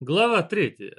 Глава третья.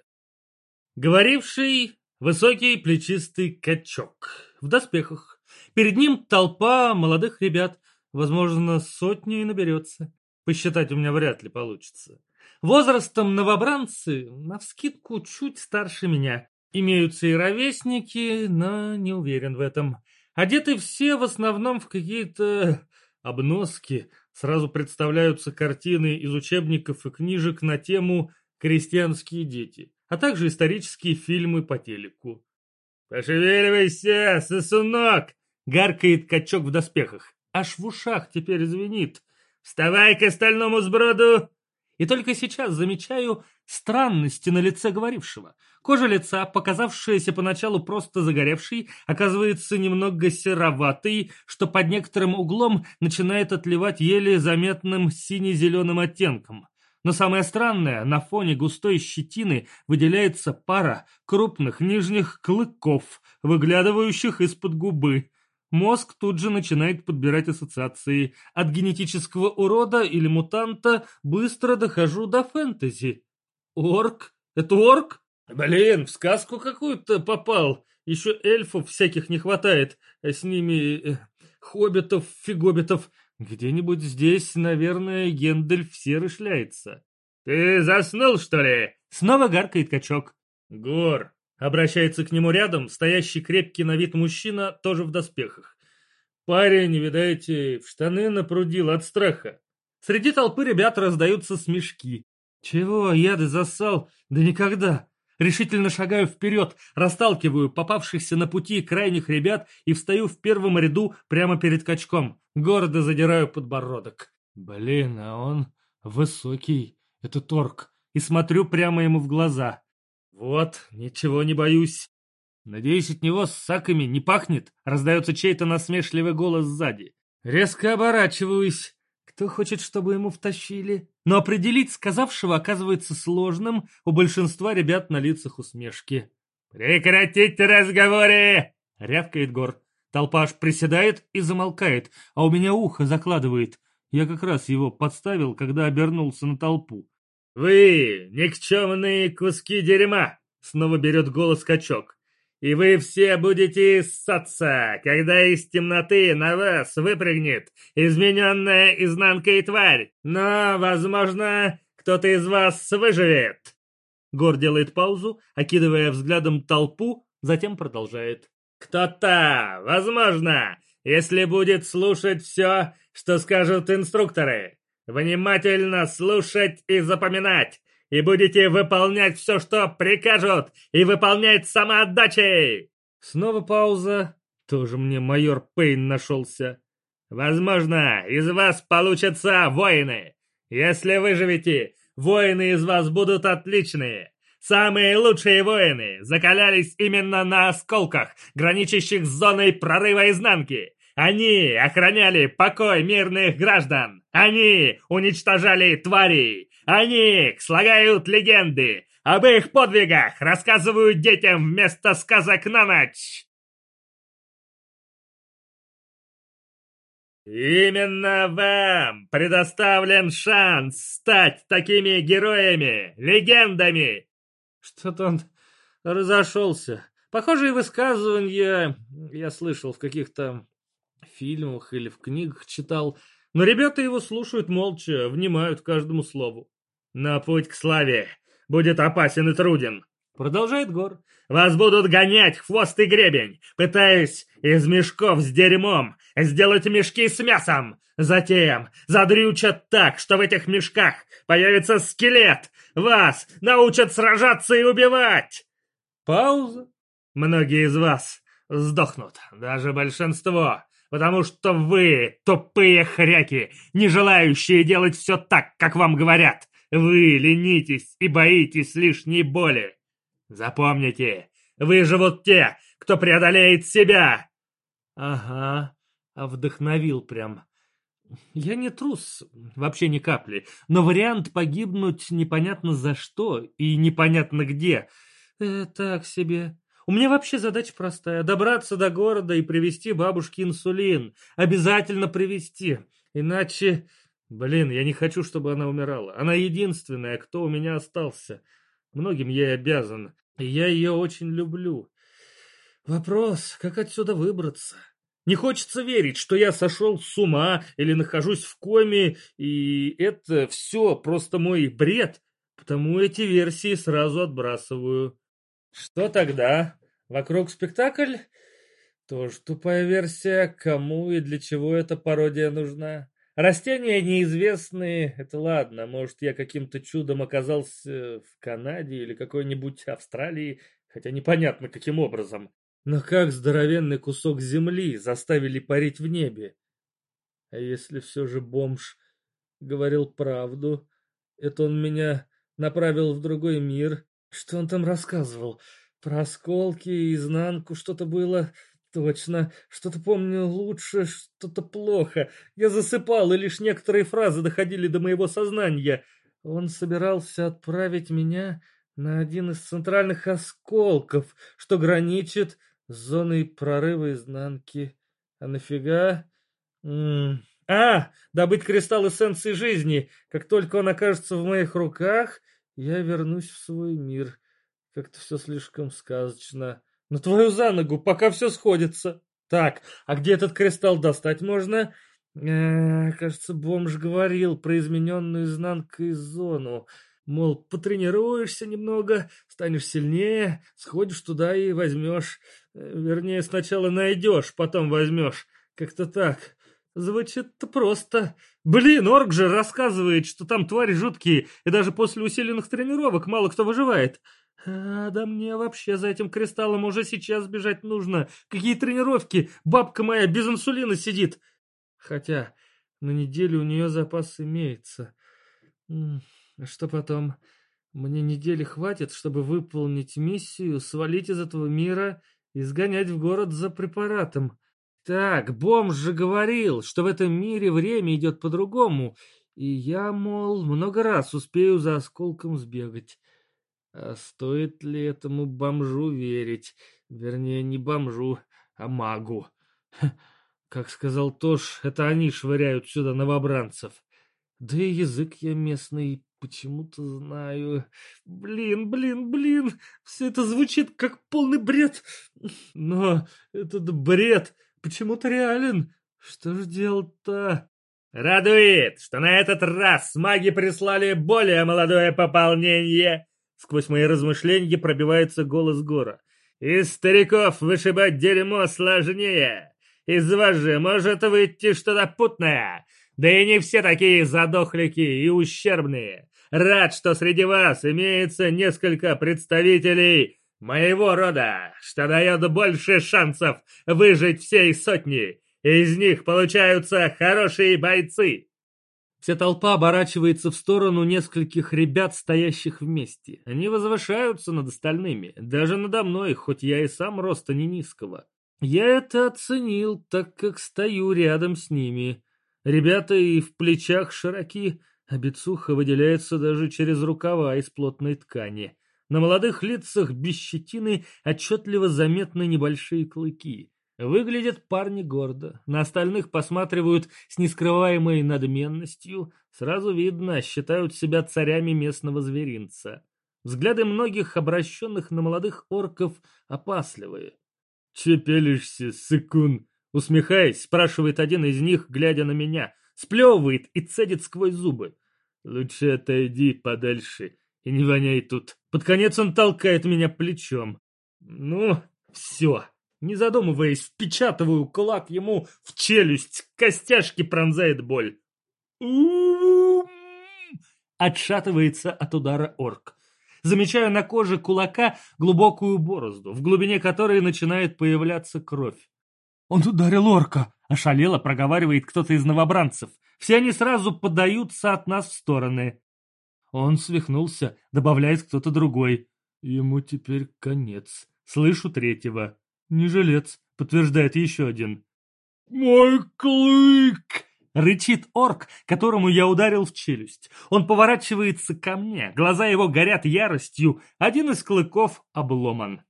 Говоривший высокий плечистый качок в доспехах. Перед ним толпа молодых ребят, возможно, сотни и наберется. Посчитать у меня вряд ли получится. Возрастом новобранцы, навскидку, чуть старше меня. Имеются и ровесники, но не уверен в этом. Одеты все в основном в какие-то обноски. Сразу представляются картины из учебников и книжек на тему крестьянские дети, а также исторические фильмы по телеку. «Пошевеливайся, сосунок!» — гаркает качок в доспехах. Аж в ушах теперь звенит. «Вставай к остальному сброду!» И только сейчас замечаю странности на лице говорившего. Кожа лица, показавшаяся поначалу просто загоревшей, оказывается немного сероватой, что под некоторым углом начинает отливать еле заметным сине-зеленым оттенком. Но самое странное, на фоне густой щетины выделяется пара крупных нижних клыков, выглядывающих из-под губы. Мозг тут же начинает подбирать ассоциации. От генетического урода или мутанта быстро дохожу до фэнтези. Орк? Это орк? Блин, в сказку какую-то попал. Еще эльфов всяких не хватает, с ними э, хоббитов, фигобитов. Где-нибудь здесь, наверное, Гендельф серый шляется. «Ты заснул, что ли?» Снова гаркает качок. «Гор!» Обращается к нему рядом, стоящий крепкий на вид мужчина, тоже в доспехах. Парень, видаете, в штаны напрудил от страха. Среди толпы ребят раздаются смешки. «Чего, яды засал? Да никогда!» Решительно шагаю вперед, расталкиваю попавшихся на пути крайних ребят и встаю в первом ряду прямо перед качком. Гордо задираю подбородок. Блин, а он высокий, это торг. И смотрю прямо ему в глаза. Вот, ничего не боюсь. Надеюсь, от него с саками не пахнет? Раздается чей-то насмешливый голос сзади. Резко оборачиваюсь. Кто хочет, чтобы ему втащили? Но определить сказавшего оказывается сложным, у большинства ребят на лицах усмешки. «Прекратите разговоры!» — рявкает Гор. Толпа аж приседает и замолкает, а у меня ухо закладывает. Я как раз его подставил, когда обернулся на толпу. «Вы, никчемные куски дерьма!» — снова берет голос качок. И вы все будете ссаться, когда из темноты на вас выпрыгнет измененная изнанкой тварь. Но, возможно, кто-то из вас выживет. Гор делает паузу, окидывая взглядом толпу, затем продолжает. Кто-то, возможно, если будет слушать все, что скажут инструкторы. Внимательно слушать и запоминать и будете выполнять все, что прикажут, и выполнять самоотдачей!» Снова пауза. Тоже мне майор Пейн нашелся. «Возможно, из вас получатся воины. Если выживете, воины из вас будут отличные. Самые лучшие воины закалялись именно на осколках, граничащих с зоной прорыва изнанки. Они охраняли покой мирных граждан. Они уничтожали тварей. Они слагают легенды. Об их подвигах рассказывают детям вместо сказок на ночь. Именно вам предоставлен шанс стать такими героями, легендами. Что-то он разошелся. Похожие высказывания я слышал в каких-то фильмах или в книгах читал, но ребята его слушают молча, внимают каждому слову. «На путь к славе будет опасен и труден», — продолжает Гор. «Вас будут гонять хвост и гребень, пытаясь из мешков с дерьмом сделать мешки с мясом. Затем задрючат так, что в этих мешках появится скелет. Вас научат сражаться и убивать!» Пауза. Многие из вас сдохнут, даже большинство потому что вы тупые хряки, не желающие делать все так, как вам говорят. Вы ленитесь и боитесь лишней боли. Запомните, выживут те, кто преодолеет себя. Ага, а вдохновил прям. Я не трус, вообще ни капли, но вариант погибнуть непонятно за что и непонятно где. Э, так себе. У меня вообще задача простая. Добраться до города и привезти бабушке инсулин. Обязательно привезти. Иначе... Блин, я не хочу, чтобы она умирала. Она единственная, кто у меня остался. Многим ей обязан. И я ее очень люблю. Вопрос, как отсюда выбраться? Не хочется верить, что я сошел с ума или нахожусь в коме, и это все просто мой бред, потому эти версии сразу отбрасываю. Что тогда? Вокруг спектакль? Тоже тупая версия. Кому и для чего эта пародия нужна? Растения неизвестные, это ладно, может я каким-то чудом оказался в Канаде или какой-нибудь Австралии, хотя непонятно каким образом. Но как здоровенный кусок земли заставили парить в небе? А если все же бомж говорил правду? Это он меня направил в другой мир? Что он там рассказывал? Про осколки, изнанку что-то было? Точно, что-то помню лучше, что-то плохо. Я засыпал, и лишь некоторые фразы доходили до моего сознания. Он собирался отправить меня на один из центральных осколков, что граничит зоной прорыва изнанки. А нафига? М -м а, добыть кристалл эссенции жизни. Как только он окажется в моих руках, я вернусь в свой мир. Как-то все слишком сказочно. На твою за ногу, пока все сходится. Так, а где этот кристалл достать можно? Э, кажется, бомж говорил про измененную изнанкой зону. Мол, потренируешься немного, станешь сильнее, сходишь туда и возьмешь. Э, вернее, сначала найдешь, потом возьмешь. Как-то так. Звучит-то просто. Блин, Орг же рассказывает, что там твари жуткие, и даже после усиленных тренировок мало кто выживает. А, да мне вообще за этим кристаллом уже сейчас бежать нужно. Какие тренировки? Бабка моя без инсулина сидит. Хотя на неделю у нее запас имеется. Что потом? Мне недели хватит, чтобы выполнить миссию, свалить из этого мира и сгонять в город за препаратом. Так, бомж же говорил, что в этом мире время идет по-другому, и я, мол, много раз успею за осколком сбегать. А стоит ли этому бомжу верить? Вернее, не бомжу, а магу. Как сказал Тош, это они швыряют сюда новобранцев. Да и язык я местный почему-то знаю. Блин, блин, блин, все это звучит как полный бред. Но этот бред почему-то реален. Что ж делать-то? Радует, что на этот раз маги прислали более молодое пополнение. Сквозь мои размышления пробивается голос Гора. Из стариков вышибать дерьмо сложнее. Из вас же может выйти что-то путное. Да и не все такие задохлики и ущербные. Рад, что среди вас имеется несколько представителей моего рода, что дает больше шансов выжить всей сотни. Из них получаются хорошие бойцы. Вся толпа оборачивается в сторону нескольких ребят, стоящих вместе. Они возвышаются над остальными, даже надо мной, хоть я и сам роста не низкого. Я это оценил, так как стою рядом с ними. Ребята и в плечах широки, а бицуха выделяется даже через рукава из плотной ткани. На молодых лицах без щетины отчетливо заметны небольшие клыки. Выглядят парни гордо, на остальных посматривают с нескрываемой надменностью. Сразу видно, считают себя царями местного зверинца. Взгляды многих обращенных на молодых орков опасливые. «Че пелишься, сыкун?» Усмехаясь, спрашивает один из них, глядя на меня. Сплевывает и цедит сквозь зубы. «Лучше отойди подальше и не воняй тут». Под конец он толкает меня плечом. «Ну, все». Не задумываясь, впечатываю кулак ему в челюсть. Костяшки пронзает боль. Отшатывается от удара орк. Замечаю на коже кулака глубокую борозду, в глубине которой начинает появляться кровь. «Он ударил орка!» — ошалело проговаривает кто-то из новобранцев. Все они сразу подаются от нас в стороны. Он свихнулся, добавляет кто-то другой. Ему теперь конец. Слышу третьего. Не жилец, подтверждает еще один. «Мой клык!» Рычит орк, которому я ударил в челюсть. Он поворачивается ко мне, глаза его горят яростью, один из клыков обломан.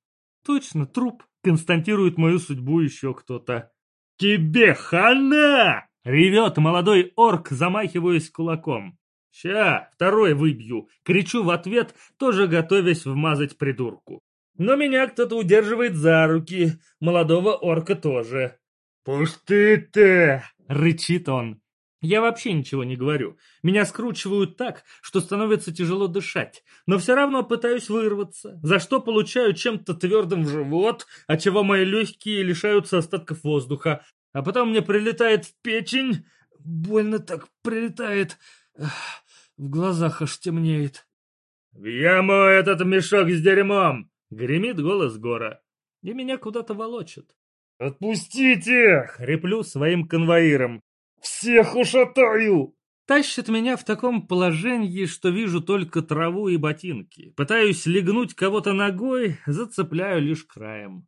Точно, труп констатирует мою судьбу еще кто-то. «Тебе хана!» — ревет молодой орк, замахиваясь кулаком. Ща, второй выбью. Кричу в ответ, тоже готовясь вмазать придурку. Но меня кто-то удерживает за руки, молодого орка тоже. «Пусти ты!» — рычит он. Я вообще ничего не говорю. Меня скручивают так, что становится тяжело дышать. Но все равно пытаюсь вырваться, за что получаю чем-то твердым в живот, отчего мои легкие лишаются остатков воздуха. А потом мне прилетает в печень. Больно так прилетает. В глазах аж темнеет. «В яму этот мешок с дерьмом!» — гремит голос Гора. И меня куда-то волочат. «Отпустите!» — хриплю своим конвоирам. «Всех ушатаю!» Тащит меня в таком положении, что вижу только траву и ботинки. Пытаюсь легнуть кого-то ногой, зацепляю лишь краем.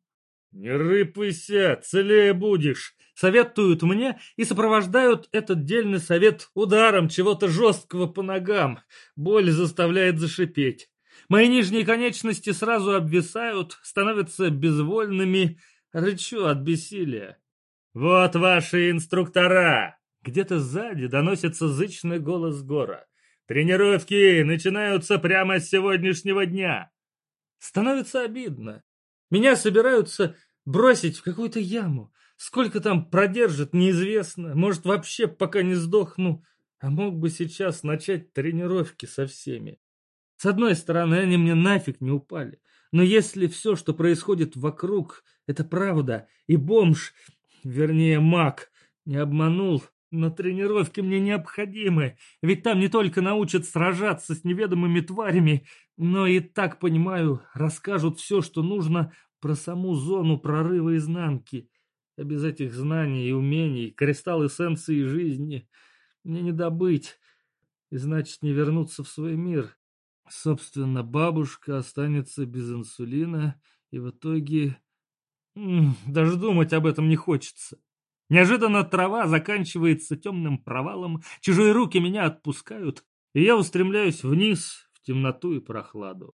«Не рыпайся, целее будешь!» Советуют мне и сопровождают этот дельный совет ударом чего-то жесткого по ногам. Боль заставляет зашипеть. Мои нижние конечности сразу обвисают, становятся безвольными, рычу от бессилия. «Вот ваши инструктора!» Где-то сзади доносится зычный голос Гора. «Тренировки начинаются прямо с сегодняшнего дня!» Становится обидно. Меня собираются бросить в какую-то яму. Сколько там продержит, неизвестно. Может, вообще пока не сдохну. А мог бы сейчас начать тренировки со всеми. С одной стороны, они мне нафиг не упали. Но если все, что происходит вокруг, это правда, и бомж, вернее маг, не обманул, но тренировки мне необходимы, ведь там не только научат сражаться с неведомыми тварями, но и, так понимаю, расскажут все, что нужно про саму зону прорыва изнанки. А без этих знаний и умений, кристалл эссенции жизни мне не добыть, и значит не вернуться в свой мир. Собственно, бабушка останется без инсулина, и в итоге... Даже думать об этом не хочется. Неожиданно трава заканчивается темным провалом, чужие руки меня отпускают, и я устремляюсь вниз в темноту и прохладу.